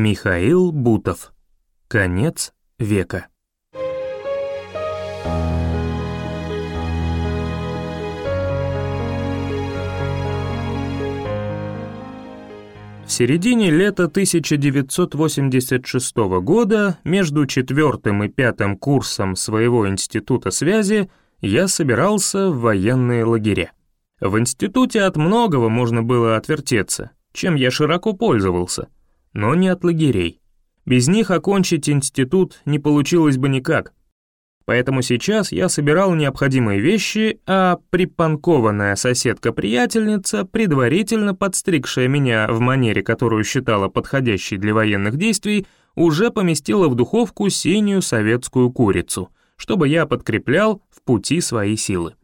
Михаил Бутов. Конец века. В середине лета 1986 года между четвертым и пятым курсом своего института связи я собирался в военные лагеря. В институте от многого можно было отвертеться, чем я широко пользовался, но не от лагерей. Без них окончить институт не получилось бы никак. Поэтому сейчас я собирал необходимые вещи, а припанкованная соседка-приятельница, предварительно подстригшая меня в манере, которую считала подходящей для военных действий, уже поместила в духовку синюю советскую курицу, чтобы я подкреплял в пути свои силы.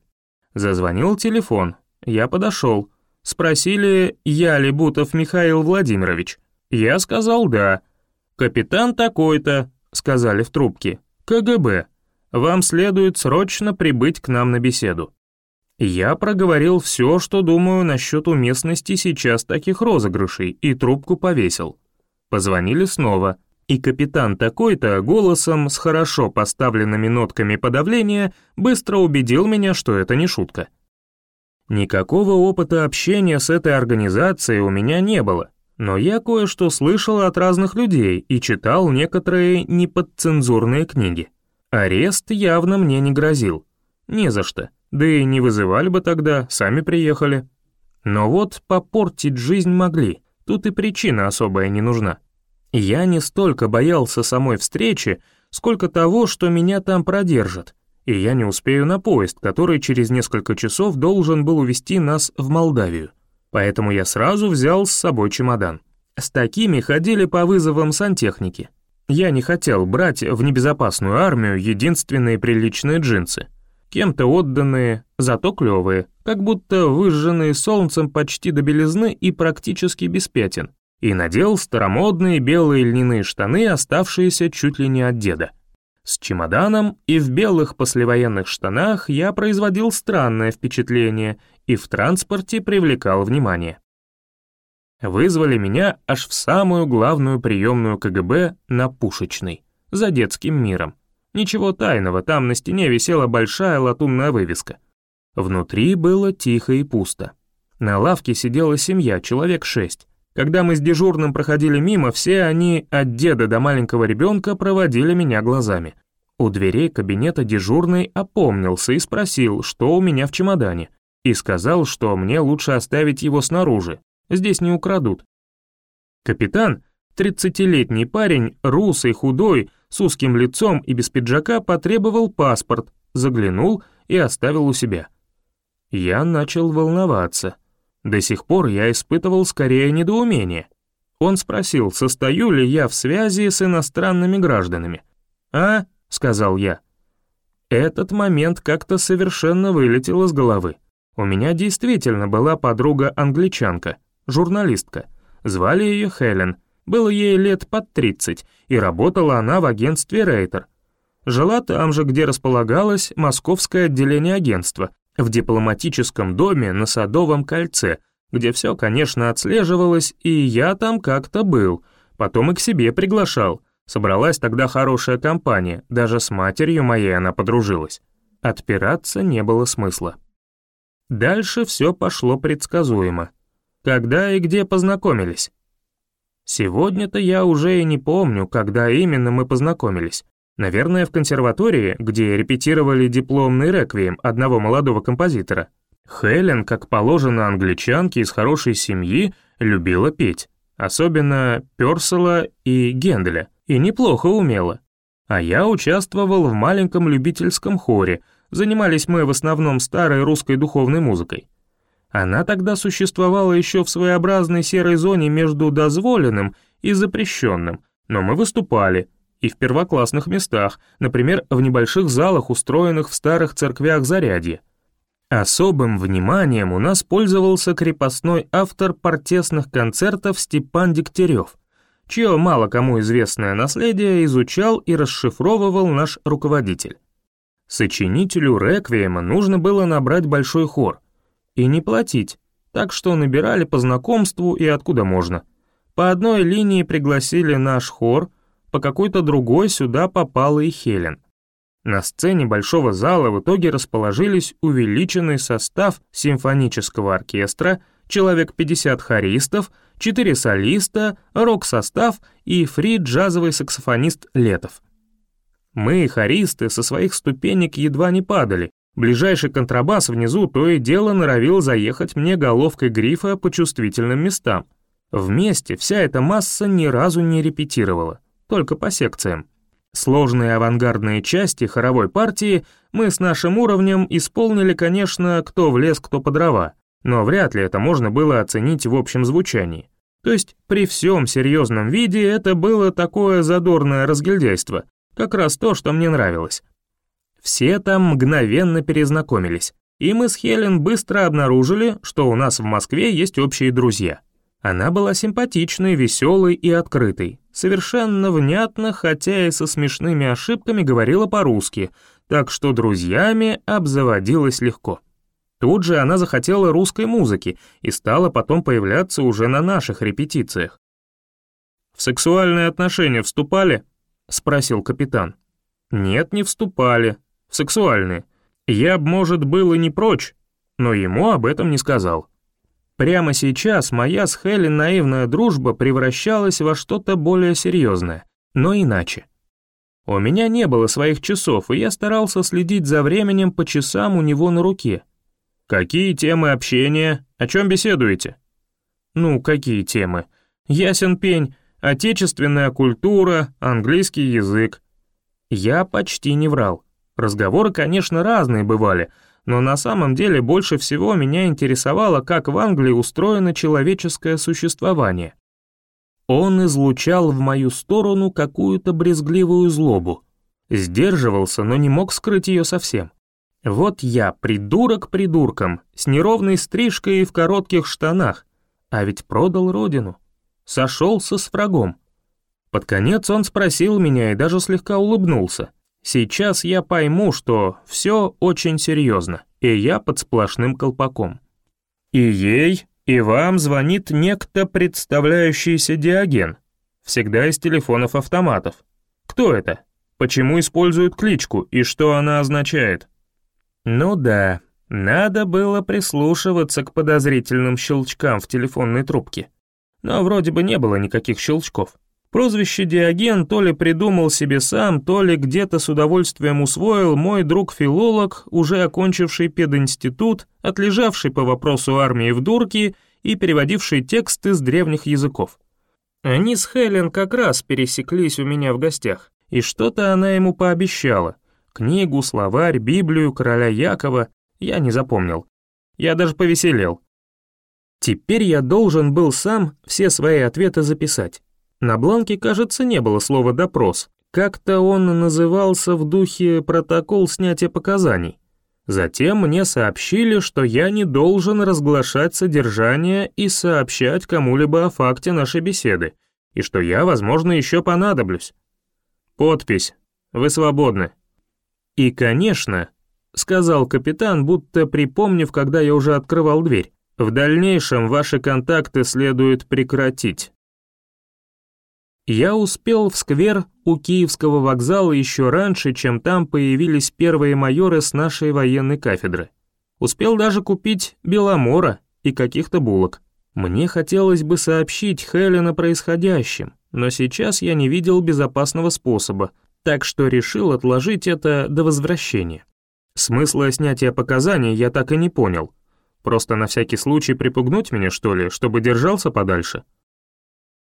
Зазвонил телефон, я подошел. Спросили, я ли Бутов Михаил Владимирович. Я сказал «да». «Капитан такой-то», — сказали в трубке, «КГБ» вам следует срочно прибыть к нам на беседу. Я проговорил все, что думаю насчет уместности сейчас таких розыгрышей, и трубку повесил. Позвонили снова, и капитан такой-то голосом с хорошо поставленными нотками подавления быстро убедил меня, что это не шутка. Никакого опыта общения с этой организацией у меня не было, но я кое-что слышал от разных людей и читал некоторые неподцензурные книги. Арест явно мне не грозил. Не за что. Да и не вызывали бы тогда, сами приехали. Но вот попортить жизнь могли. Тут и причина особая не нужна. Я не столько боялся самой встречи, сколько того, что меня там продержат, и я не успею на поезд, который через несколько часов должен был увезти нас в Молдавию. Поэтому я сразу взял с собой чемодан. С такими ходили по вызовам сантехники. Я не хотел брать в небезопасную армию единственные приличные джинсы. Кем-то отданные, зато клевые, как будто выжженные солнцем почти до белизны и практически без пятен. И надел старомодные белые льняные штаны, оставшиеся чуть ли не от деда. С чемоданом и в белых послевоенных штанах я производил странное впечатление и в транспорте привлекал внимание. Вызвали меня аж в самую главную приемную КГБ на Пушечной, за детским миром. Ничего тайного, там на стене висела большая латунная вывеска. Внутри было тихо и пусто. На лавке сидела семья, человек шесть. Когда мы с дежурным проходили мимо, все они, от деда до маленького ребенка, проводили меня глазами. У дверей кабинета дежурный опомнился и спросил, что у меня в чемодане, и сказал, что мне лучше оставить его снаружи, Здесь не украдут. Капитан, тридцатилетний парень, русый, худой, с узким лицом и без пиджака, потребовал паспорт, заглянул и оставил у себя. Я начал волноваться. До сих пор я испытывал скорее недоумение. Он спросил, состою ли я в связи с иностранными гражданами. «А?» — сказал я. Этот момент как-то совершенно вылетел из головы. У меня действительно была подруга-англичанка, журналистка. Звали ее Хелен, было ей лет под 30, и работала она в агентстве Рейтер. Жила там же, где располагалось московское отделение агентства, в дипломатическом доме на Садовом кольце, где все, конечно, отслеживалось, и я там как-то был, потом и к себе приглашал. Собралась тогда хорошая компания, даже с матерью моей она подружилась. Отпираться не было смысла. Дальше все пошло предсказуемо. Когда и где познакомились? Сегодня-то я уже и не помню, когда именно мы познакомились. Наверное, в консерватории, где репетировали дипломный реквием одного молодого композитора. Хелен, как положено англичанке из хорошей семьи, любила петь. Особенно Пёрсела и Генделя. И неплохо умела. А я участвовал в маленьком любительском хоре. Занимались мы в основном старой русской духовной музыкой. Она тогда существовала еще в своеобразной серой зоне между дозволенным и запрещенным, но мы выступали, и в первоклассных местах, например, в небольших залах, устроенных в старых церквях зарядья. Особым вниманием у нас пользовался крепостной автор партесных концертов Степан Дегтярев, чье мало кому известное наследие изучал и расшифровывал наш руководитель. Сочинителю реквиема нужно было набрать большой хор, и не платить, так что набирали по знакомству и откуда можно. по одной линии пригласили наш хор, по какой-то другой сюда попала и Хелен. На сцене большого зала в итоге расположились увеличенный состав симфонического оркестра, человек 50 хористов, 4 солиста, рок-состав и фри-джазовый саксофонист Летов. Мы, хористы, со своих ступенек едва не падали. Ближайший контрабас внизу то и дело норовил заехать мне головкой грифа по чувствительным местам. Вместе вся эта масса ни разу не репетировала, только по секциям. Сложные авангардные части хоровой партии мы с нашим уровнем исполнили, конечно, кто в лес, кто по дрова, но вряд ли это можно было оценить в общем звучании. То есть при всем серьезном виде это было такое задорное разгильдяйство, как раз то, что мне нравилось. Все там мгновенно перезнакомились, и мы с Хелен быстро обнаружили, что у нас в Москве есть общие друзья. Она была симпатичной, веселой и открытой, совершенно внятно, хотя и со смешными ошибками говорила по-русски, так что друзьями обзаводилась легко. Тут же она захотела русской музыки и стала потом появляться уже на наших репетициях. «В сексуальные отношения вступали?» — спросил капитан. «Нет, не вступали. В сексуальные. Я б, может, был и не прочь, но ему об этом не сказал». Прямо сейчас моя с Хелен наивная дружба превращалась во что-то более серьезное, но иначе. У меня не было своих часов, и я старался следить за временем по часам у него на руке. «Какие темы общения? О чем беседуете?» «Ну, какие темы? Ясен пень, отечественная культура, английский язык». Я почти не врал. Разговоры, конечно, разные бывали — но на самом деле больше всего меня интересовало, как в Англии устроено человеческое существование. Он излучал в мою сторону какую-то брезгливую злобу. Сдерживался, но не мог скрыть ее совсем. Вот я, придурок придурком, с неровной стрижкой и в коротких штанах, а ведь продал родину. Сошелся с врагом. Под конец он спросил меня и даже слегка улыбнулся. Сейчас я пойму, что все очень серьезно, и я под сплошным колпаком. И ей, и вам звонит некто, представляющийся Диоген. Всегда из телефонов-автоматов. Кто это? Почему используют кличку и что она означает? Ну да, надо было прислушиваться к подозрительным щелчкам в телефонной трубке. Но вроде бы не было никаких щелчков. Прозвище Диоген то ли придумал себе сам, то ли где-то с удовольствием усвоил мой друг-филолог, уже окончивший пединститут, отлежавший по вопросу армии в дурке и переводивший тексты с древних языков. Они с Хелен как раз пересеклись у меня в гостях, и что-то она ему пообещала. Книгу, словарь, Библию, короля Якова я не запомнил. Я даже повеселел. Теперь я должен был сам все свои ответы записать. На бланке, кажется, не было слова «допрос». Как-то он назывался в духе «протокол снятия показаний». Затем мне сообщили, что я не должен разглашать содержание и сообщать кому-либо о факте нашей беседы, и что я, возможно, еще понадоблюсь. Подпись. Вы свободны. И, конечно, сказал капитан, будто припомнив, когда я уже открывал дверь, в дальнейшем ваши контакты следует прекратить. Я успел в сквер у Киевского вокзала еще раньше, чем там появились первые майоры с нашей военной кафедры. Успел даже купить беломора и каких-то булок. Мне хотелось бы сообщить Хелен о происходящем, но сейчас я не видел безопасного способа, так что решил отложить это до возвращения. Смысла снятия показаний я так и не понял. Просто на всякий случай припугнуть меня, что ли, чтобы держался подальше?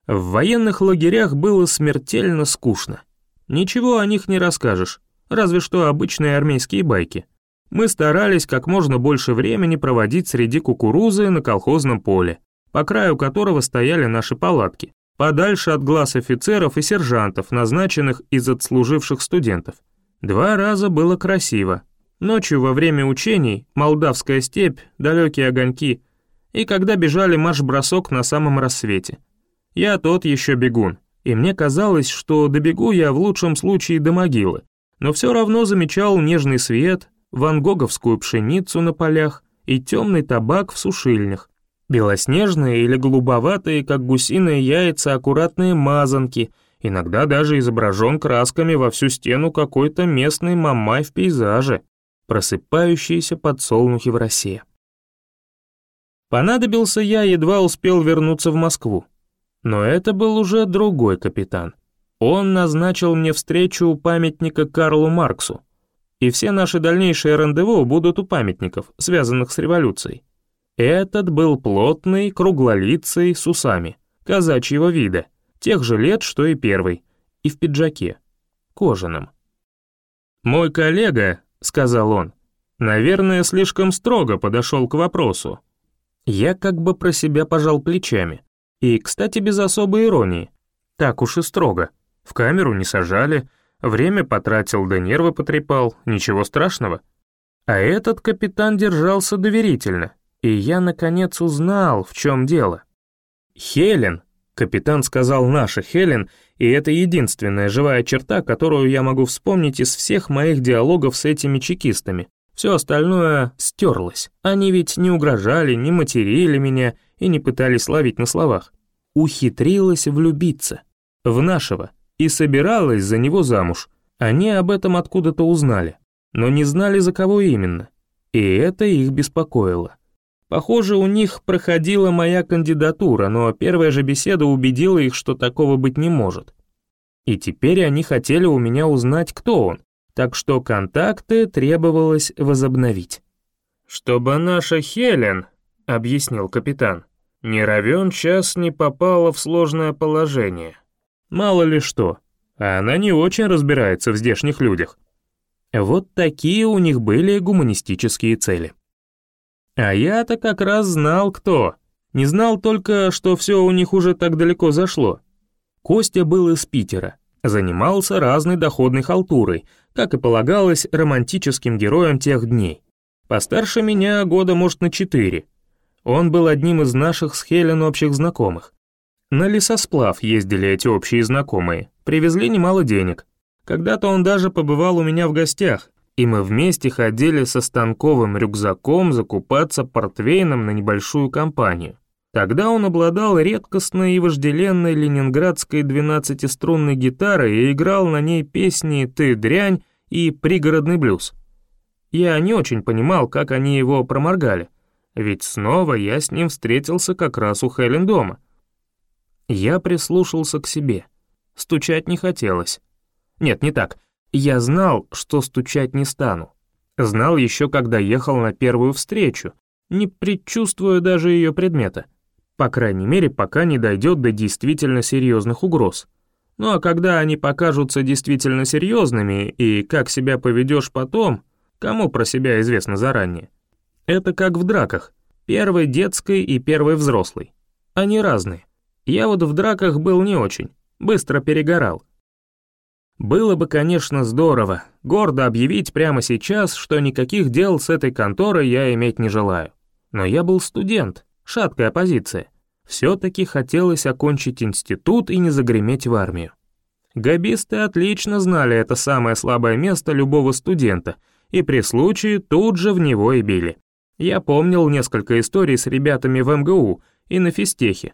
В военных лагерях было смертельно скучно. Ничего о них не расскажешь, разве что обычные армейские байки. Мы старались как можно больше времени проводить среди кукурузы на колхозном поле, по краю которого стояли наши палатки, подальше от глаз офицеров и сержантов, назначенных из отслуживших студентов. Два раза было красиво. Ночью во время учений, Молдавская степь, далекие огоньки, и когда бежали марш-бросок на самом рассвете – я тот еще бегун, и мне казалось, что добегу я в лучшем случае до могилы, но все равно замечал нежный свет, ван гоговскую пшеницу на полях и темный табак в сушильнях. Белоснежные или голубоватые, как гусиные яйца, аккуратные мазанки, иногда даже изображен красками во всю стену какой-то местный мамай в пейзаже, просыпающиеся подсолнухи в росе. Понадобился я, едва успел вернуться в Москву. Но это был уже другой капитан. Он назначил мне встречу у памятника Карлу Марксу. И все наши дальнейшие рандеву будут у памятников, связанных с революцией. Этот был плотный, круглолицый, с усами, казачьего вида, тех же лет, что и первый, и в пиджаке, кожаном. «Мой коллега», — сказал он, — «наверное, слишком строго подошел к вопросу». Я как бы про себя пожал плечами. И, кстати, без особой иронии. Так уж и строго. В камеру не сажали, время потратил да нервы потрепал, ничего страшного. А этот капитан держался доверительно, и я, наконец, узнал, в чем дело. «Хелен», — капитан сказал наша Хелен, и это единственная живая черта, которую я могу вспомнить из всех моих диалогов с этими чекистами. Все остальное стерлось. Они ведь не угрожали, не материли меня и не пытались ловить на словах. Ухитрилась влюбиться. В нашего. И собиралась за него замуж. Они об этом откуда-то узнали. Но не знали, за кого именно. И это их беспокоило. Похоже, у них проходила моя кандидатура, но первая же беседа убедила их, что такого быть не может. И теперь они хотели у меня узнать, кто он, так что контакты требовалось возобновить. «Чтобы наша Хелен», — объяснил капитан, — «не равен час не попала в сложное положение. Мало ли что, а она не очень разбирается в здешних людях». Вот такие у них были гуманистические цели. А я-то как раз знал, кто. Не знал только, что все у них уже так далеко зашло. Костя был из Питера, занимался разной доходной халтурой, как и полагалось романтическим героям тех дней. Постарше меня года, может, на четыре. Он был одним из наших с Хелен общих знакомых. На лесосплав ездили эти общие знакомые, привезли немало денег. Когда-то он даже побывал у меня в гостях, и мы вместе ходили со станковым рюкзаком закупаться портвейном на небольшую компанию. Тогда он обладал редкостной и вожделенной ленинградской двенадцатиструнной гитарой и играл на ней песни «Ты дрянь» и «Пригородный блюз». Я не очень понимал, как они его проморгали, ведь снова я с ним встретился как раз у Хелен дома. Я прислушался к себе. Стучать не хотелось. Нет, не так — я знал, что стучать не стану. Знал еще, когда ехал на первую встречу, не предчувствуя даже ее предмета. По крайней мере, пока не дойдет до действительно серьезных угроз. Ну а когда они покажутся действительно серьезными, и как себя поведешь потом, кому про себя известно заранее. Это как в драках, первый детской и первый взрослый. Они разные. Я вот в драках был не очень, быстро перегорал. Было бы, конечно, здорово, гордо объявить прямо сейчас, что никаких дел с этой конторой я иметь не желаю. Но я был студент, шаткая позиция. Все-таки хотелось окончить институт и не загреметь в армию. Габисты отлично знали это самое слабое место любого студента, и при случае тут же в него и били. Я помнил несколько историй с ребятами в МГУ и на физтехе,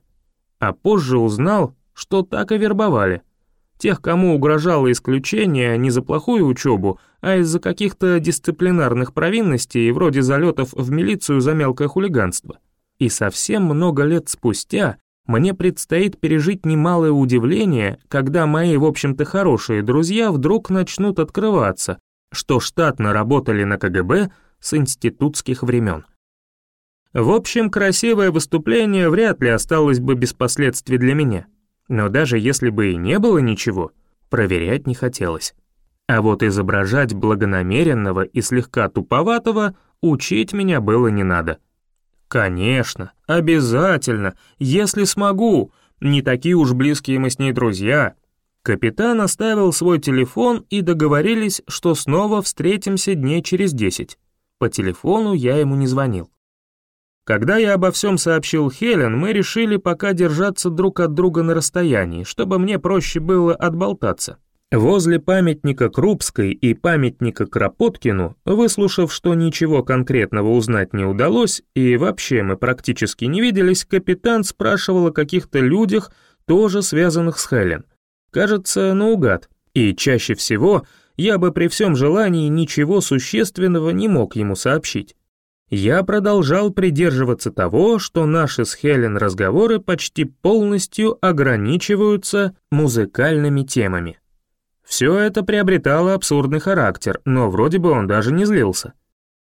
а позже узнал, что так и вербовали — Тех, кому угрожало исключение не за плохую учебу, а из-за каких-то дисциплинарных провинностей, вроде залетов в милицию за мелкое хулиганство. И совсем много лет спустя мне предстоит пережить немалое удивление, когда мои, в общем-то, хорошие друзья вдруг начнут открываться, что штатно работали на КГБ с институтских времен. В общем, красивое выступление вряд ли осталось бы без последствий для меня. Но даже если бы и не было ничего, проверять не хотелось. А вот изображать благонамеренного и слегка туповатого учить меня было не надо. Конечно, обязательно, если смогу, не такие уж близкие мы с ней друзья. Капитан оставил свой телефон и договорились, что снова встретимся дней через десять. По телефону я ему не звонил. Когда я обо всем сообщил Хелен, мы решили пока держаться друг от друга на расстоянии, чтобы мне проще было отболтаться. Возле памятника Крупской и памятника Кропоткину, выслушав, что ничего конкретного узнать не удалось, и вообще мы практически не виделись, капитан спрашивал о каких-то людях, тоже связанных с Хелен. Кажется, наугад. И чаще всего я бы при всем желании ничего существенного не мог ему сообщить. Я продолжал придерживаться того, что наши с Хелен разговоры почти полностью ограничиваются музыкальными темами. Все это приобретало абсурдный характер, но вроде бы он даже не злился.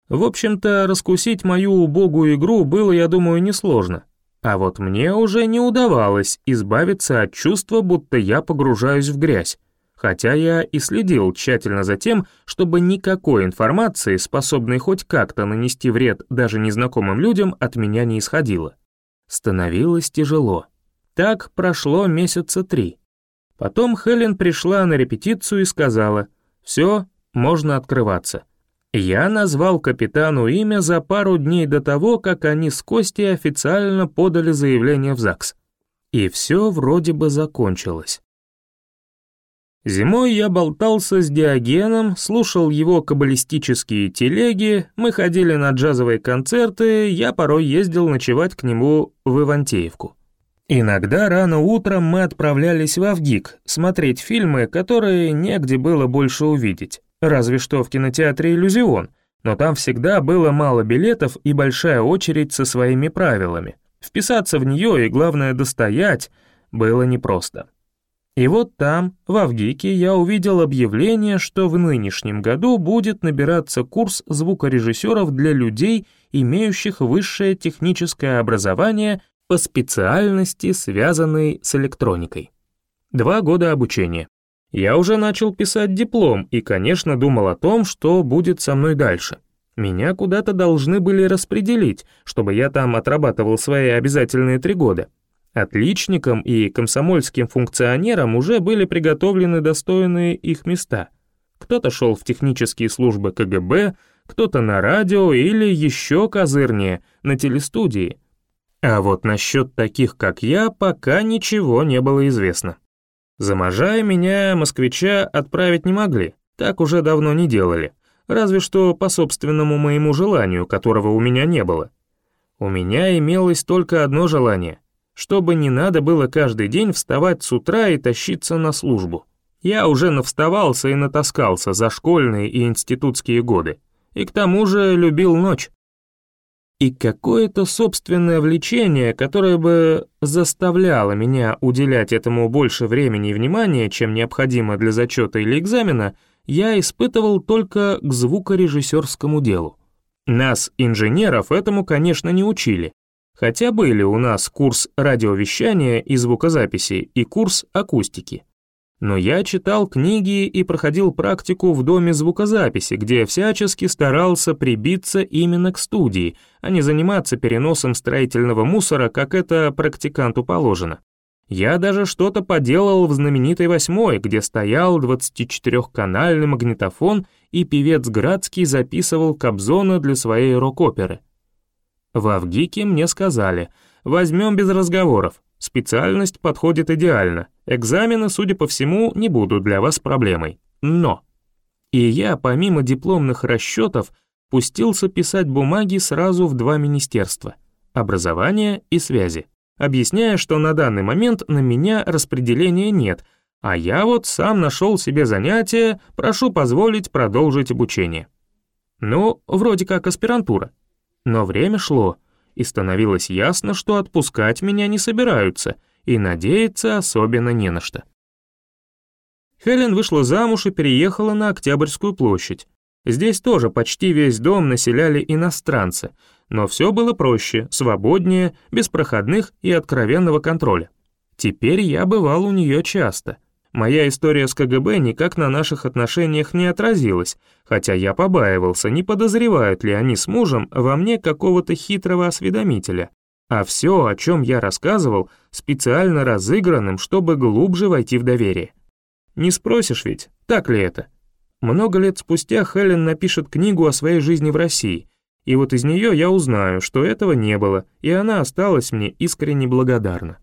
В общем-то, раскусить мою убогую игру было, я думаю, несложно. А вот мне уже не удавалось избавиться от чувства, будто я погружаюсь в грязь, хотя я и следил тщательно за тем, чтобы никакой информации, способной хоть как-то нанести вред даже незнакомым людям, от меня не исходило. Становилось тяжело. Так прошло месяца три. Потом Хелен пришла на репетицию и сказала, «Все, можно открываться». Я назвал капитану имя за пару дней до того, как они с Костей официально подали заявление в ЗАГС. И все вроде бы закончилось. Зимой я болтался с Диогеном, слушал его каббалистические телеги, мы ходили на джазовые концерты, я порой ездил ночевать к нему в Ивантеевку. Иногда рано утром мы отправлялись в Авгик смотреть фильмы, которые негде было больше увидеть, разве что в кинотеатре «Иллюзион», но там всегда было мало билетов и большая очередь со своими правилами. Вписаться в нее и, главное, достоять было непросто. И вот там, в Авгике, я увидел объявление, что в нынешнем году будет набираться курс звукорежиссеров для людей, имеющих высшее техническое образование по специальности, связанной с электроникой. Два года обучения. Я уже начал писать диплом и, конечно, думал о том, что будет со мной дальше. Меня куда-то должны были распределить, чтобы я там отрабатывал свои обязательные три года. Отличникам и комсомольским функционерам уже были приготовлены достойные их места. Кто-то шел в технические службы КГБ, кто-то на радио или еще козырнее, на телестудии – а вот насчет таких, как я, пока ничего не было известно. За меня, москвича, отправить не могли, так уже давно не делали, разве что по собственному моему желанию, которого у меня не было. У меня имелось только одно желание, чтобы не надо было каждый день вставать с утра и тащиться на службу. Я уже навставался и натаскался за школьные и институтские годы, и к тому же любил ночь и какое-то собственное влечение, которое бы заставляло меня уделять этому больше времени и внимания, чем необходимо для зачета или экзамена, я испытывал только к звукорежиссерскому делу. Нас, инженеров, этому, конечно, не учили, хотя были у нас курс радиовещания и звукозаписи и курс акустики. Но я читал книги и проходил практику в доме звукозаписи, где всячески старался прибиться именно к студии, а не заниматься переносом строительного мусора, как это практиканту положено. Я даже что-то поделал в знаменитой восьмой, где стоял 24-канальный магнитофон, и певец Градский записывал Кобзона для своей рок-оперы. В Авгике мне сказали, возьмем без разговоров, специальность подходит идеально — Экзамены, судя по всему, не будут для вас проблемой. Но! И я, помимо дипломных расчетов, пустился писать бумаги сразу в два министерства — образования и связи, объясняя, что на данный момент на меня распределения нет, а я вот сам нашел себе занятие, прошу позволить продолжить обучение. Ну, вроде как аспирантура. Но время шло, и становилось ясно, что отпускать меня не собираются — и надеяться особенно не на что. Хелен вышла замуж и переехала на Октябрьскую площадь. Здесь тоже почти весь дом населяли иностранцы, но все было проще, свободнее, без проходных и откровенного контроля. Теперь я бывал у нее часто. Моя история с КГБ никак на наших отношениях не отразилась, хотя я побаивался, не подозревают ли они с мужем во мне какого-то хитрого осведомителя, а все, о чем я рассказывал, специально разыгранным, чтобы глубже войти в доверие. Не спросишь ведь, так ли это? Много лет спустя Хелен напишет книгу о своей жизни в России, и вот из нее я узнаю, что этого не было, и она осталась мне искренне благодарна.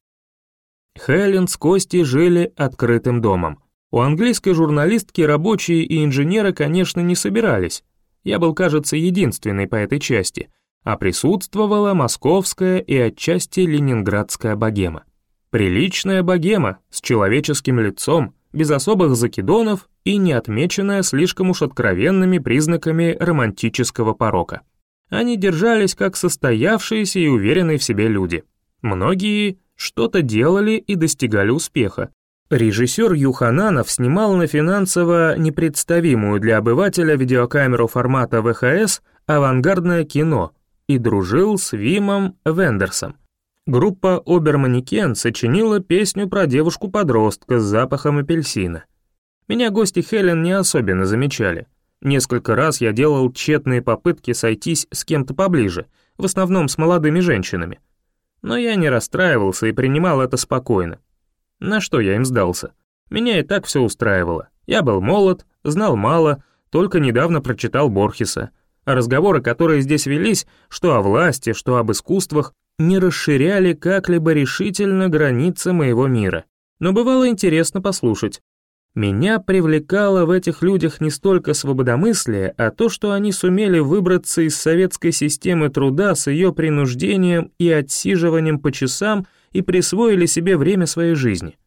Хелен с Костей жили открытым домом. У английской журналистки рабочие и инженеры, конечно, не собирались. Я был, кажется, единственный по этой части, а присутствовала московская и отчасти ленинградская богема. Приличная богема с человеческим лицом, без особых закидонов и не отмеченная слишком уж откровенными признаками романтического порока. Они держались как состоявшиеся и уверенные в себе люди. Многие что-то делали и достигали успеха. Режиссер Юхананов снимал на финансово непредставимую для обывателя видеокамеру формата ВХС авангардное кино и дружил с Вимом Вендерсом. Группа Оберманекен сочинила песню про девушку-подростка с запахом апельсина. Меня гости Хелен не особенно замечали. Несколько раз я делал тщетные попытки сойтись с кем-то поближе, в основном с молодыми женщинами. Но я не расстраивался и принимал это спокойно. На что я им сдался? Меня и так все устраивало. Я был молод, знал мало, только недавно прочитал Борхеса. А разговоры, которые здесь велись, что о власти, что об искусствах, не расширяли как-либо решительно границы моего мира. Но бывало интересно послушать. Меня привлекало в этих людях не столько свободомыслие, а то, что они сумели выбраться из советской системы труда с ее принуждением и отсиживанием по часам и присвоили себе время своей жизни.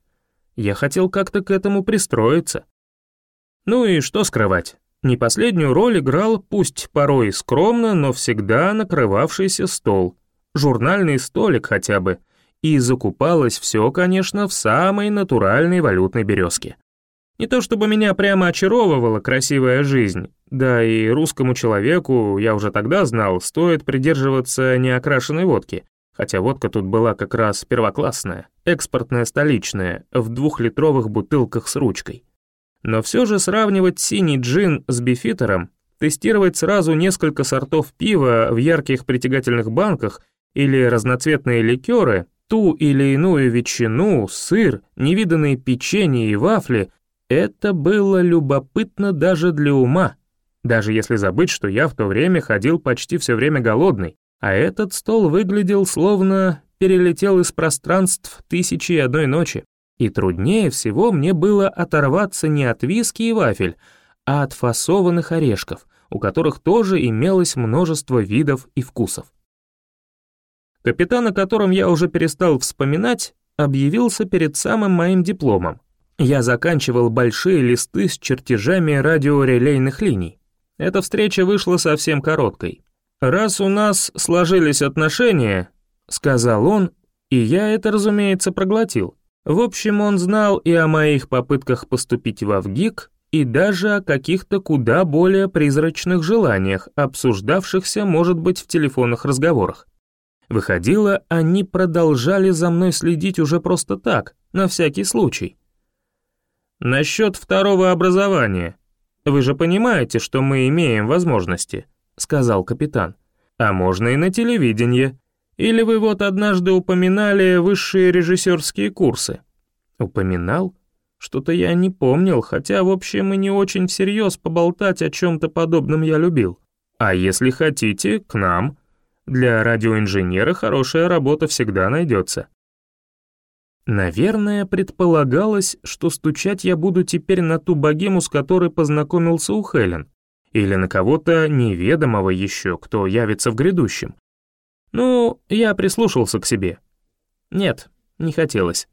Я хотел как-то к этому пристроиться. Ну и что скрывать, не последнюю роль играл, пусть порой скромно, но всегда накрывавшийся стол, журнальный столик хотя бы, и закупалось все, конечно, в самой натуральной валютной березке. Не то чтобы меня прямо очаровывала красивая жизнь, да и русскому человеку, я уже тогда знал, стоит придерживаться неокрашенной водки, хотя водка тут была как раз первоклассная, экспортная столичная, в двухлитровых бутылках с ручкой. Но все же сравнивать синий джин с бифитером, тестировать сразу несколько сортов пива в ярких притягательных банках или разноцветные ликеры, ту или иную ветчину, сыр, невиданные печенье и вафли это было любопытно даже для ума, даже если забыть, что я в то время ходил почти все время голодный, а этот стол выглядел словно перелетел из пространств тысячи и одной ночи. И труднее всего мне было оторваться не от виски и вафель, а от фасованных орешков, у которых тоже имелось множество видов и вкусов. Капитан, о котором я уже перестал вспоминать, объявился перед самым моим дипломом, я заканчивал большие листы с чертежами радиорелейных линий. Эта встреча вышла совсем короткой. «Раз у нас сложились отношения», — сказал он, и я это, разумеется, проглотил. В общем, он знал и о моих попытках поступить в Авгик, и даже о каких-то куда более призрачных желаниях, обсуждавшихся, может быть, в телефонных разговорах. Выходило, они продолжали за мной следить уже просто так, на всякий случай. «Насчет второго образования. Вы же понимаете, что мы имеем возможности», — сказал капитан. «А можно и на телевидении. Или вы вот однажды упоминали высшие режиссерские курсы?» «Упоминал?» Что-то я не помнил, хотя, в общем, и не очень всерьез поболтать о чем-то подобном я любил. А если хотите, к нам. Для радиоинженера хорошая работа всегда найдется. Наверное, предполагалось, что стучать я буду теперь на ту богему, с которой познакомился у Хелен, или на кого-то неведомого еще, кто явится в грядущем. Ну, я прислушался к себе. Нет, не хотелось.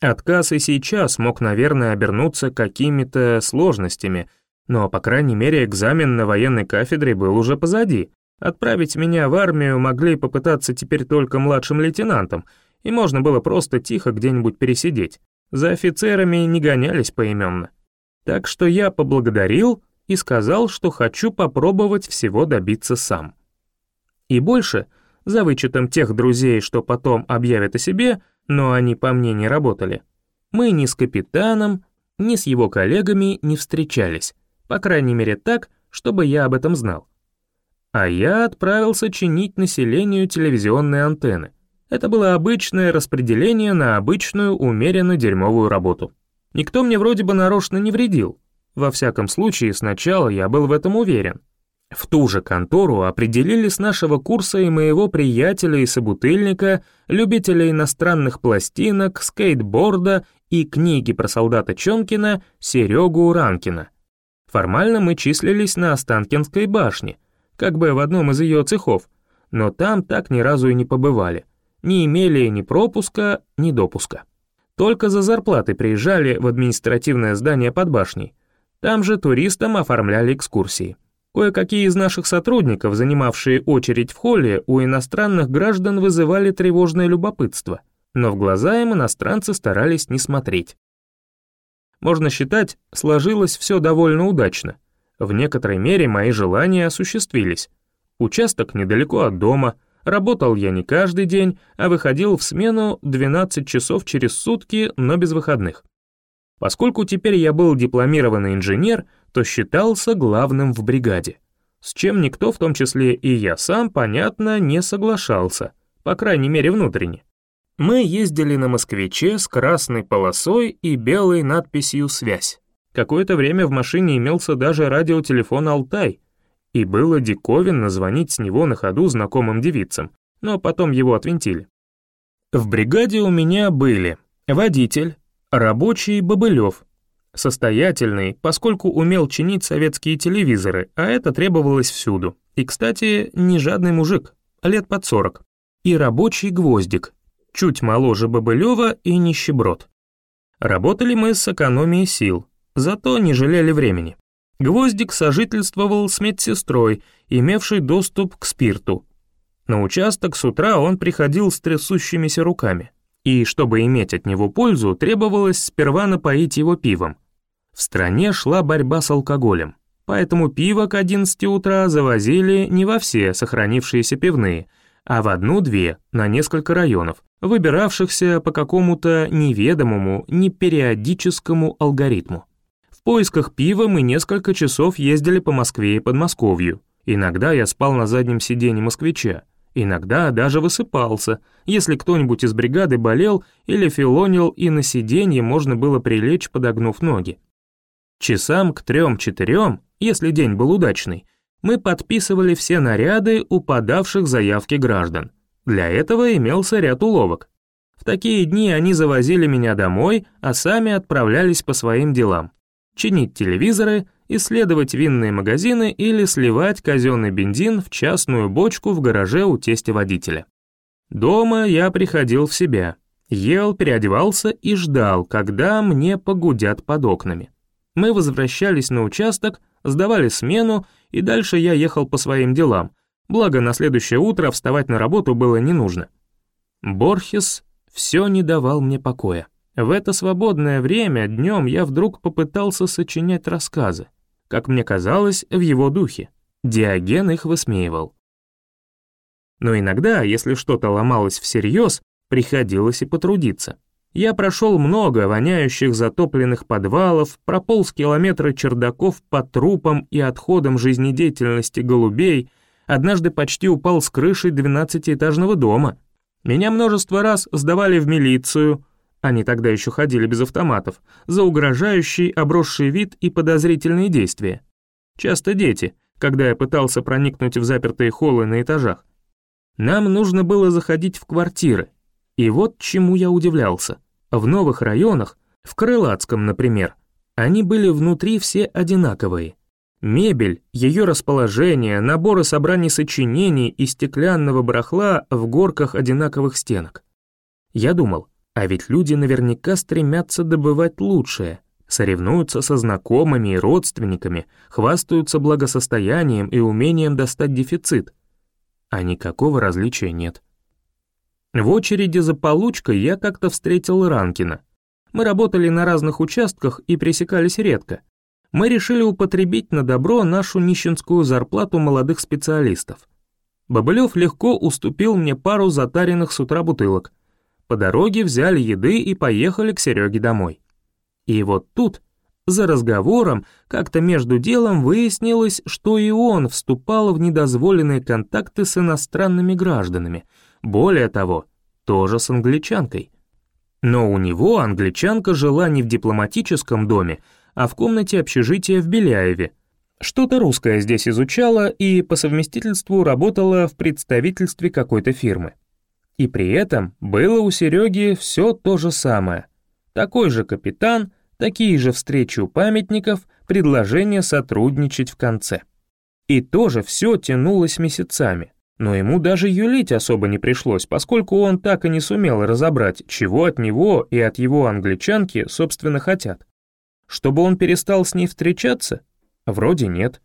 Отказ и сейчас мог, наверное, обернуться какими-то сложностями, но, по крайней мере, экзамен на военной кафедре был уже позади. Отправить меня в армию могли попытаться теперь только младшим лейтенантом — и можно было просто тихо где-нибудь пересидеть. За офицерами не гонялись поименно. Так что я поблагодарил и сказал, что хочу попробовать всего добиться сам. И больше, за вычетом тех друзей, что потом объявят о себе, но они по мне не работали, мы ни с капитаном, ни с его коллегами не встречались, по крайней мере так, чтобы я об этом знал. А я отправился чинить населению телевизионные антенны — это было обычное распределение на обычную умеренно дерьмовую работу. Никто мне вроде бы нарочно не вредил. Во всяком случае, сначала я был в этом уверен. В ту же контору определили с нашего курса и моего приятеля и собутыльника, любителя иностранных пластинок, скейтборда и книги про солдата Чонкина Серегу Ранкина. Формально мы числились на Останкинской башне, как бы в одном из ее цехов, но там так ни разу и не побывали, не имели ни пропуска, ни допуска. Только за зарплаты приезжали в административное здание под башней. Там же туристам оформляли экскурсии. Кое-какие из наших сотрудников, занимавшие очередь в холле, у иностранных граждан вызывали тревожное любопытство, но в глаза им иностранцы старались не смотреть. Можно считать, сложилось все довольно удачно. В некоторой мере мои желания осуществились. Участок недалеко от дома, работал я не каждый день, а выходил в смену 12 часов через сутки, но без выходных. Поскольку теперь я был дипломированный инженер, то считался главным в бригаде. С чем никто, в том числе и я сам, понятно, не соглашался, по крайней мере внутренне. Мы ездили на «Москвиче» с красной полосой и белой надписью «Связь». Какое-то время в машине имелся даже радиотелефон «Алтай», и было диковинно звонить с него на ходу знакомым девицам, но потом его отвинтили. В бригаде у меня были водитель, Рабочий Бобылев. Состоятельный, поскольку умел чинить советские телевизоры, а это требовалось всюду. И, кстати, не жадный мужик, лет под сорок. И рабочий Гвоздик, чуть моложе Бобылева и нищеброд. Работали мы с экономией сил, зато не жалели времени. Гвоздик сожительствовал с медсестрой, имевшей доступ к спирту. На участок с утра он приходил с трясущимися руками и чтобы иметь от него пользу, требовалось сперва напоить его пивом. В стране шла борьба с алкоголем, поэтому пиво к 11 утра завозили не во все сохранившиеся пивные, а в одну-две на несколько районов, выбиравшихся по какому-то неведомому, непериодическому алгоритму. В поисках пива мы несколько часов ездили по Москве и Подмосковью. Иногда я спал на заднем сиденье москвича, Иногда даже высыпался, если кто-нибудь из бригады болел или филонил, и на сиденье можно было прилечь, подогнув ноги. Часам к трем-четырем, если день был удачный, мы подписывали все наряды у подавших заявки граждан. Для этого имелся ряд уловок. В такие дни они завозили меня домой, а сами отправлялись по своим делам. Чинить телевизоры, исследовать винные магазины или сливать казенный бензин в частную бочку в гараже у тестя водителя. Дома я приходил в себя, ел, переодевался и ждал, когда мне погудят под окнами. Мы возвращались на участок, сдавали смену, и дальше я ехал по своим делам, благо на следующее утро вставать на работу было не нужно. Борхес все не давал мне покоя. В это свободное время днем я вдруг попытался сочинять рассказы как мне казалось, в его духе. Диоген их высмеивал. Но иногда, если что-то ломалось всерьез, приходилось и потрудиться. Я прошел много воняющих затопленных подвалов, прополз километры чердаков по трупам и отходам жизнедеятельности голубей, однажды почти упал с крыши двенадцатиэтажного дома. Меня множество раз сдавали в милицию, они тогда еще ходили без автоматов, за угрожающий, обросший вид и подозрительные действия. Часто дети, когда я пытался проникнуть в запертые холлы на этажах. Нам нужно было заходить в квартиры. И вот чему я удивлялся. В новых районах, в Крылатском, например, они были внутри все одинаковые. Мебель, ее расположение, наборы собраний сочинений и стеклянного барахла в горках одинаковых стенок. Я думал, а ведь люди наверняка стремятся добывать лучшее, соревнуются со знакомыми и родственниками, хвастаются благосостоянием и умением достать дефицит. А никакого различия нет. В очереди за получкой я как-то встретил Ранкина. Мы работали на разных участках и пресекались редко. Мы решили употребить на добро нашу нищенскую зарплату молодых специалистов. Бобылев легко уступил мне пару затаренных с утра бутылок — по дороге взяли еды и поехали к Сереге домой. И вот тут, за разговором, как-то между делом выяснилось, что и он вступал в недозволенные контакты с иностранными гражданами, более того, тоже с англичанкой. Но у него англичанка жила не в дипломатическом доме, а в комнате общежития в Беляеве. Что-то русское здесь изучала и по совместительству работала в представительстве какой-то фирмы. И при этом было у Сереги все то же самое. Такой же капитан, такие же встречи у памятников, предложение сотрудничать в конце. И тоже все тянулось месяцами. Но ему даже юлить особо не пришлось, поскольку он так и не сумел разобрать, чего от него и от его англичанки, собственно, хотят. Чтобы он перестал с ней встречаться? Вроде нет.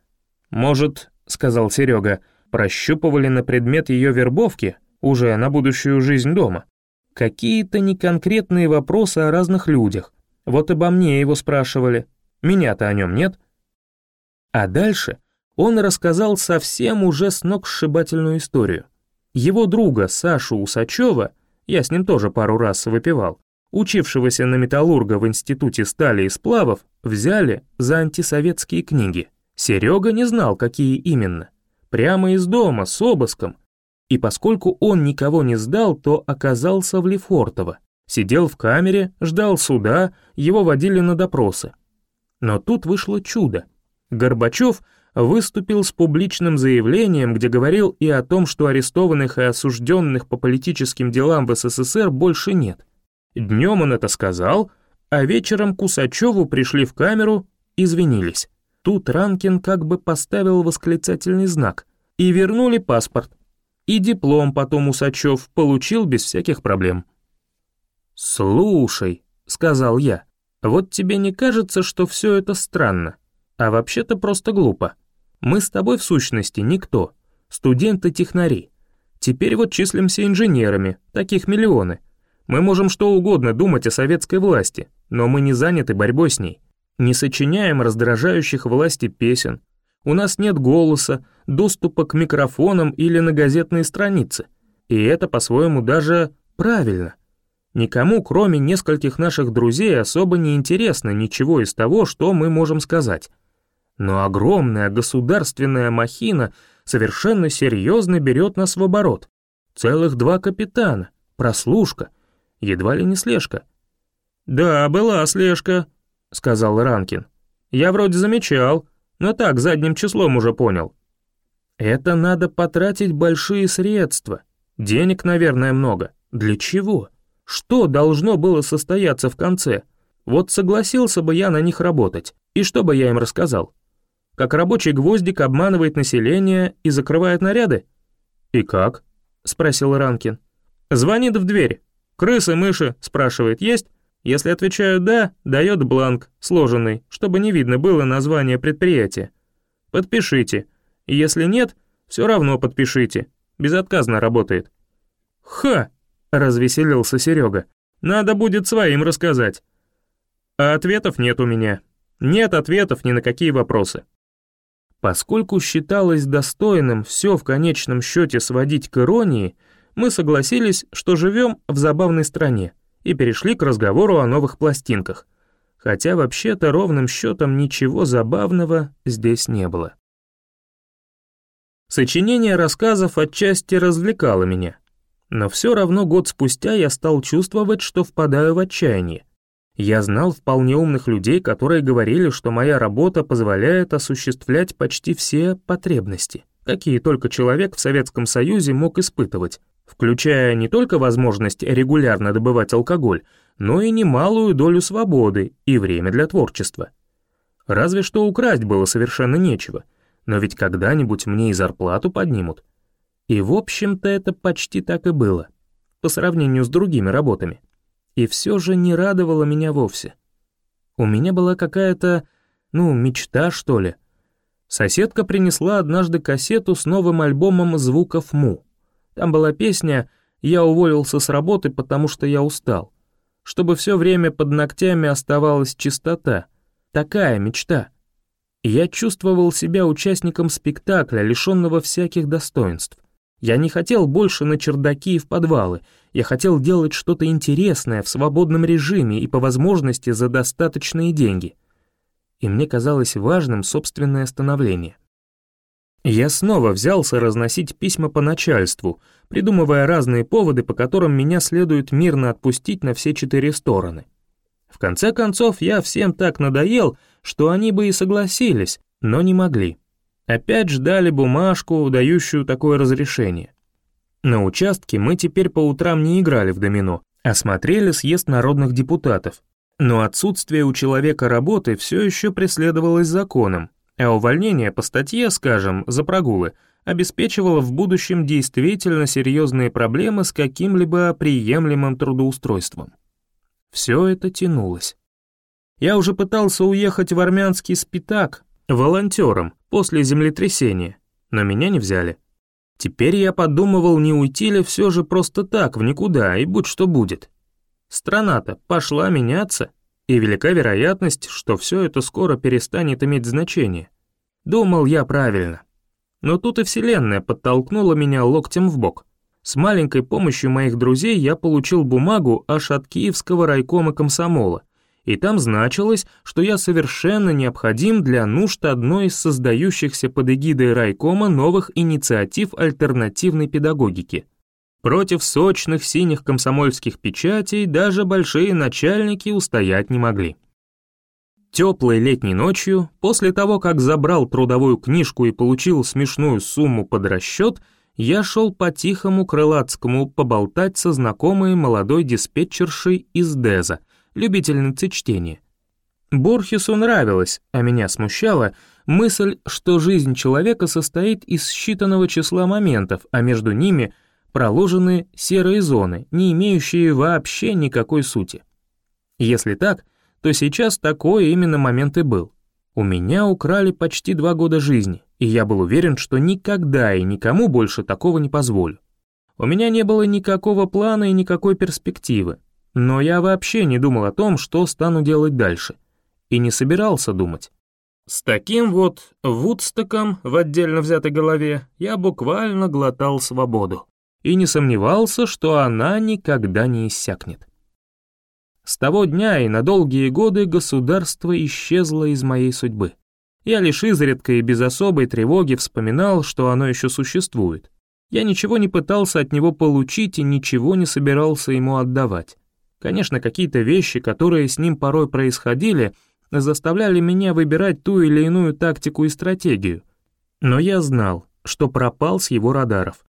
Может, сказал Серега, прощупывали на предмет ее вербовки, уже на будущую жизнь дома. Какие-то неконкретные вопросы о разных людях. Вот обо мне его спрашивали. Меня-то о нем нет. А дальше он рассказал совсем уже сногсшибательную историю. Его друга Сашу Усачева, я с ним тоже пару раз выпивал, учившегося на металлурга в Институте стали и сплавов, взяли за антисоветские книги. Серега не знал, какие именно. Прямо из дома, с обыском. И поскольку он никого не сдал, то оказался в Лефортово. Сидел в камере, ждал суда, его водили на допросы. Но тут вышло чудо. Горбачев выступил с публичным заявлением, где говорил и о том, что арестованных и осужденных по политическим делам в СССР больше нет. Днем он это сказал, а вечером к Усачеву пришли в камеру, извинились. Тут Ранкин как бы поставил восклицательный знак. И вернули паспорт. И диплом потом Усачев получил без всяких проблем. «Слушай», — сказал я, — «вот тебе не кажется, что все это странно? А вообще-то просто глупо. Мы с тобой в сущности никто, студенты-технари. Теперь вот числимся инженерами, таких миллионы. Мы можем что угодно думать о советской власти, но мы не заняты борьбой с ней. Не сочиняем раздражающих власти песен. У нас нет голоса, доступа к микрофонам или на газетные страницы. И это, по-своему, даже правильно. Никому, кроме нескольких наших друзей, особо не интересно ничего из того, что мы можем сказать. Но огромная государственная махина совершенно серьезно берет нас в оборот. Целых два капитана, прослушка, едва ли не слежка. «Да, была слежка», — сказал Ранкин. «Я вроде замечал, но так, задним числом уже понял». «Это надо потратить большие средства. Денег, наверное, много. Для чего? Что должно было состояться в конце? Вот согласился бы я на них работать, и что бы я им рассказал? Как рабочий гвоздик обманывает население и закрывает наряды?» «И как?» — спросил Ранкин. «Звонит в дверь. «Крысы-мыши?» — спрашивает, «есть?» Если отвечаю «да», дает бланк, сложенный, чтобы не видно было название предприятия. Подпишите. Если нет, все равно подпишите. Безотказно работает. «Ха!» — развеселился Серега. «Надо будет своим рассказать». А ответов нет у меня. Нет ответов ни на какие вопросы. Поскольку считалось достойным все в конечном счете сводить к иронии, мы согласились, что живем в забавной стране, и перешли к разговору о новых пластинках, хотя вообще-то ровным счетом ничего забавного здесь не было. Сочинение рассказов отчасти развлекало меня, но все равно год спустя я стал чувствовать, что впадаю в отчаяние. Я знал вполне умных людей, которые говорили, что моя работа позволяет осуществлять почти все потребности, какие только человек в Советском Союзе мог испытывать, включая не только возможность регулярно добывать алкоголь, но и немалую долю свободы и время для творчества. Разве что украсть было совершенно нечего, но ведь когда-нибудь мне и зарплату поднимут. И в общем-то это почти так и было, по сравнению с другими работами. И все же не радовало меня вовсе. У меня была какая-то, ну, мечта, что ли. Соседка принесла однажды кассету с новым альбомом звуков Му. Там была песня «Я уволился с работы, потому что я устал». Чтобы все время под ногтями оставалась чистота. Такая мечта. Я чувствовал себя участником спектакля, лишенного всяких достоинств. Я не хотел больше на чердаки и в подвалы. Я хотел делать что-то интересное в свободном режиме и по возможности за достаточные деньги. И мне казалось важным собственное становление. Я снова взялся разносить письма по начальству, придумывая разные поводы, по которым меня следует мирно отпустить на все четыре стороны. В конце концов, я всем так надоел, что они бы и согласились, но не могли. Опять ждали бумажку, дающую такое разрешение. На участке мы теперь по утрам не играли в домино, а смотрели съезд народных депутатов, Но отсутствие у человека работы все еще преследовалось законом, а увольнение по статье, скажем, за прогулы, обеспечивало в будущем действительно серьезные проблемы с каким-либо приемлемым трудоустройством. Все это тянулось. Я уже пытался уехать в армянский Спитак волонтером после землетрясения, но меня не взяли. Теперь я подумывал, не уйти ли все же просто так, в никуда, и будь что будет. Страна-то пошла меняться, и велика вероятность, что все это скоро перестанет иметь значение. Думал я правильно. Но тут и Вселенная подтолкнула меня локтем в бок. С маленькой помощью моих друзей я получил бумагу аж от Киевского райкома комсомола, и там значилось, что я совершенно необходим для нужд одной из создающихся под эгидой райкома новых инициатив альтернативной педагогики. Против сочных синих комсомольских печатей даже большие начальники устоять не могли. Теплой летней ночью, после того, как забрал трудовую книжку и получил смешную сумму под расчет, я шел по-тихому крылатскому поболтать со знакомой молодой диспетчершей из Деза, любительницей чтения. Борхесу нравилось, а меня смущала, мысль, что жизнь человека состоит из считанного числа моментов, а между ними проложены серые зоны, не имеющие вообще никакой сути. Если так, то сейчас такой именно момент и был. У меня украли почти два года жизни, и я был уверен, что никогда и никому больше такого не позволю. У меня не было никакого плана и никакой перспективы, но я вообще не думал о том, что стану делать дальше, и не собирался думать. С таким вот вудстоком в отдельно взятой голове я буквально глотал свободу и не сомневался, что она никогда не иссякнет. С того дня и на долгие годы государство исчезло из моей судьбы. Я лишь изредка и без особой тревоги вспоминал, что оно еще существует. Я ничего не пытался от него получить и ничего не собирался ему отдавать. Конечно, какие-то вещи, которые с ним порой происходили, заставляли меня выбирать ту или иную тактику и стратегию. Но я знал, что пропал с его радаров.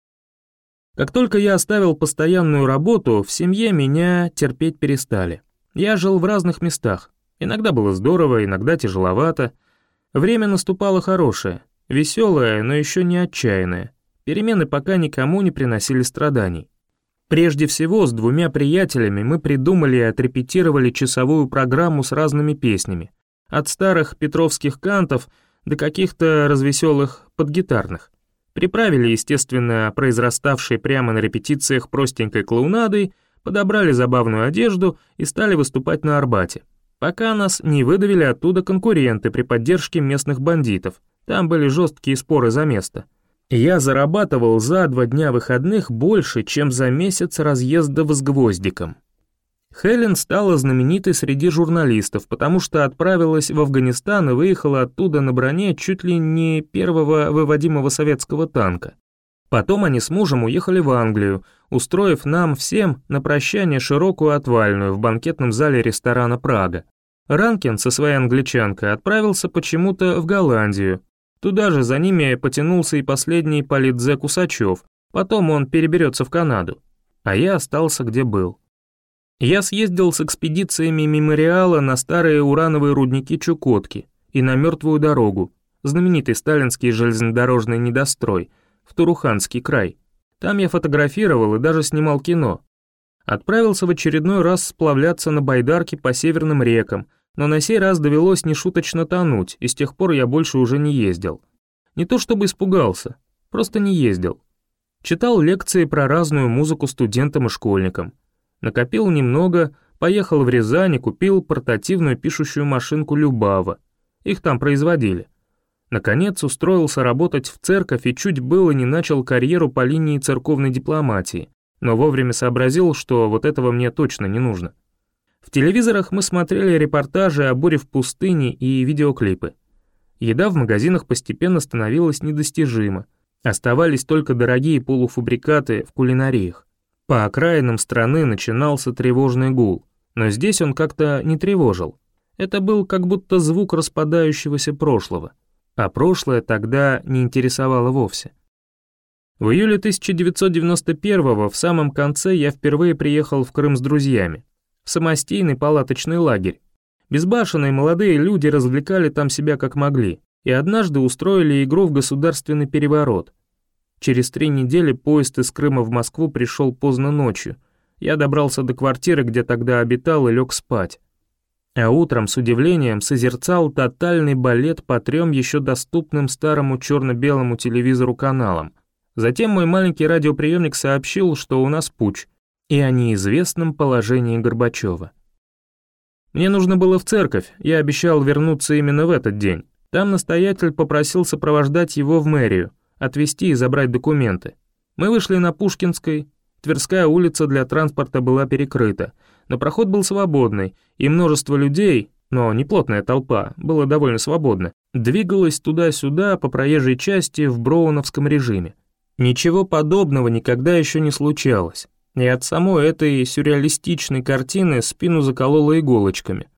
Как только я оставил постоянную работу, в семье меня терпеть перестали. Я жил в разных местах. Иногда было здорово, иногда тяжеловато. Время наступало хорошее, веселое, но еще не отчаянное. Перемены пока никому не приносили страданий. Прежде всего, с двумя приятелями мы придумали и отрепетировали часовую программу с разными песнями. От старых петровских кантов до каких-то развеселых подгитарных. Приправили, естественно, произраставшие прямо на репетициях простенькой клоунадой, подобрали забавную одежду и стали выступать на Арбате. Пока нас не выдавили оттуда конкуренты при поддержке местных бандитов. Там были жесткие споры за место. Я зарабатывал за два дня выходных больше, чем за месяц разъездов с гвоздиком. Хелен стала знаменитой среди журналистов, потому что отправилась в Афганистан и выехала оттуда на броне чуть ли не первого выводимого советского танка. Потом они с мужем уехали в Англию, устроив нам всем на прощание широкую отвальную в банкетном зале ресторана «Прага». Ранкин со своей англичанкой отправился почему-то в Голландию. Туда же за ними потянулся и последний политзек Усачев, потом он переберется в Канаду. А я остался где был. Я съездил с экспедициями мемориала на старые урановые рудники Чукотки и на мертвую дорогу, знаменитый сталинский железнодорожный недострой, в Туруханский край. Там я фотографировал и даже снимал кино. Отправился в очередной раз сплавляться на байдарке по северным рекам, но на сей раз довелось нешуточно тонуть, и с тех пор я больше уже не ездил. Не то чтобы испугался, просто не ездил. Читал лекции про разную музыку студентам и школьникам, Накопил немного, поехал в Рязань и купил портативную пишущую машинку Любава. Их там производили. Наконец устроился работать в церковь и чуть было не начал карьеру по линии церковной дипломатии, но вовремя сообразил, что вот этого мне точно не нужно. В телевизорах мы смотрели репортажи о буре в пустыне и видеоклипы. Еда в магазинах постепенно становилась недостижима. Оставались только дорогие полуфабрикаты в кулинариях. По окраинам страны начинался тревожный гул, но здесь он как-то не тревожил. Это был как будто звук распадающегося прошлого, а прошлое тогда не интересовало вовсе. В июле 1991 в самом конце я впервые приехал в Крым с друзьями. в самостийный палаточный лагерь. Безбашенные молодые люди развлекали там себя как могли, и однажды устроили игру в государственный переворот. Через три недели поезд из Крыма в Москву пришел поздно ночью. Я добрался до квартиры, где тогда обитал, и лег спать. А утром с удивлением созерцал тотальный балет по трем еще доступным старому черно-белому телевизору каналам. Затем мой маленький радиоприемник сообщил, что у нас путь, и о неизвестном положении Горбачева. Мне нужно было в церковь, я обещал вернуться именно в этот день. Там настоятель попросил сопровождать его в мэрию, отвезти и забрать документы. Мы вышли на Пушкинской, Тверская улица для транспорта была перекрыта, но проход был свободный, и множество людей, но не плотная толпа, было довольно свободно, двигалось туда-сюда по проезжей части в броуновском режиме. Ничего подобного никогда еще не случалось, и от самой этой сюрреалистичной картины спину закололо иголочками.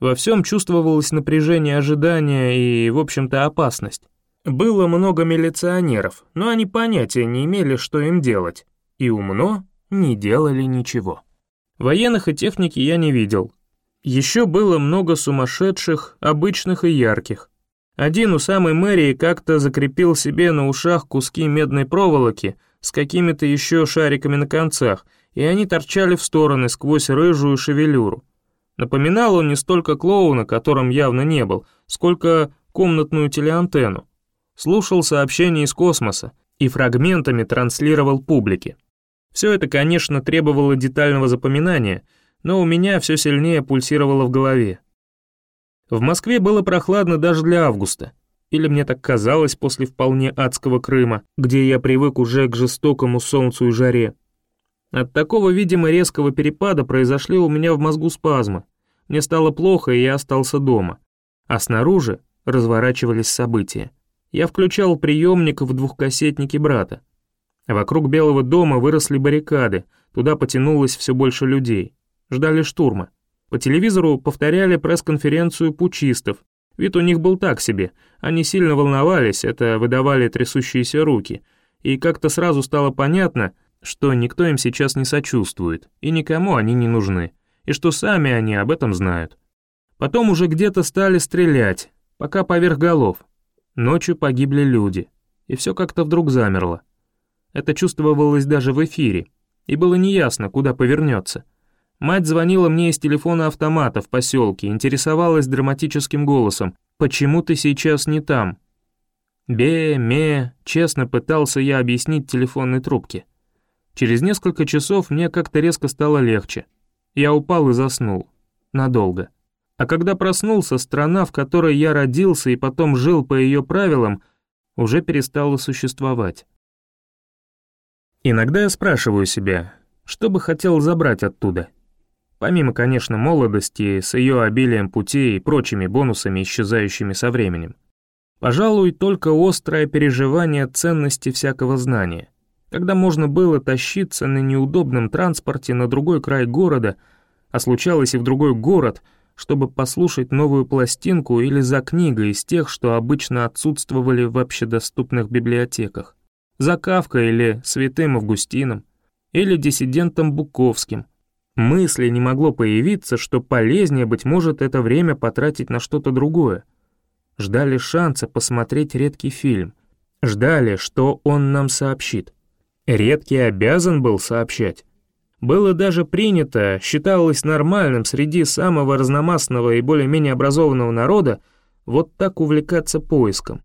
Во всем чувствовалось напряжение ожидания и, в общем-то, опасность. Было много милиционеров, но они понятия не имели, что им делать, и умно не делали ничего. Военных и техники я не видел. Еще было много сумасшедших, обычных и ярких. Один у самой мэрии как-то закрепил себе на ушах куски медной проволоки с какими-то еще шариками на концах, и они торчали в стороны сквозь рыжую шевелюру. Напоминал он не столько клоуна, которым явно не был, сколько комнатную телеантенну. Слушал сообщения из космоса и фрагментами транслировал публике. Все это, конечно, требовало детального запоминания, но у меня все сильнее пульсировало в голове. В Москве было прохладно даже для августа. Или мне так казалось после вполне адского Крыма, где я привык уже к жестокому солнцу и жаре. От такого, видимо, резкого перепада произошли у меня в мозгу спазмы. Мне стало плохо, и я остался дома. А снаружи разворачивались события. Я включал приемник в двухкассетнике брата. Вокруг Белого дома выросли баррикады, туда потянулось все больше людей. Ждали штурма. По телевизору повторяли пресс-конференцию пучистов. Вид у них был так себе, они сильно волновались, это выдавали трясущиеся руки. И как-то сразу стало понятно, что никто им сейчас не сочувствует, и никому они не нужны, и что сами они об этом знают. Потом уже где-то стали стрелять, пока поверх голов. Ночью погибли люди, и все как-то вдруг замерло. Это чувствовалось даже в эфире, и было неясно, куда повернется. Мать звонила мне из телефона автомата в поселке, интересовалась драматическим голосом «Почему ты сейчас не там?» «Бе, ме», честно пытался я объяснить телефонной трубке. Через несколько часов мне как-то резко стало легче. Я упал и заснул. Надолго. А когда проснулся, страна, в которой я родился и потом жил по ее правилам, уже перестала существовать. Иногда я спрашиваю себя, что бы хотел забрать оттуда. Помимо, конечно, молодости с ее обилием путей и прочими бонусами, исчезающими со временем. Пожалуй, только острое переживание ценности всякого знания. Когда можно было тащиться на неудобном транспорте на другой край города, а случалось и в другой город, чтобы послушать новую пластинку или за книгой из тех, что обычно отсутствовали в общедоступных библиотеках за Кавкой или Святым Августином, или диссидентом Буковским. Мысли не могло появиться, что полезнее, быть может, это время потратить на что-то другое. Ждали шанса посмотреть редкий фильм. Ждали, что он нам сообщит. Редкий обязан был сообщать. Было даже принято, считалось нормальным среди самого разномастного и более-менее образованного народа вот так увлекаться поиском.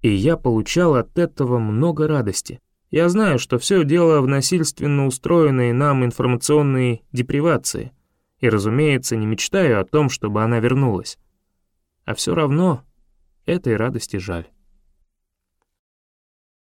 И я получал от этого много радости. Я знаю, что все дело в насильственно устроенной нам информационной депривации. И, разумеется, не мечтаю о том, чтобы она вернулась. А все равно этой радости жаль.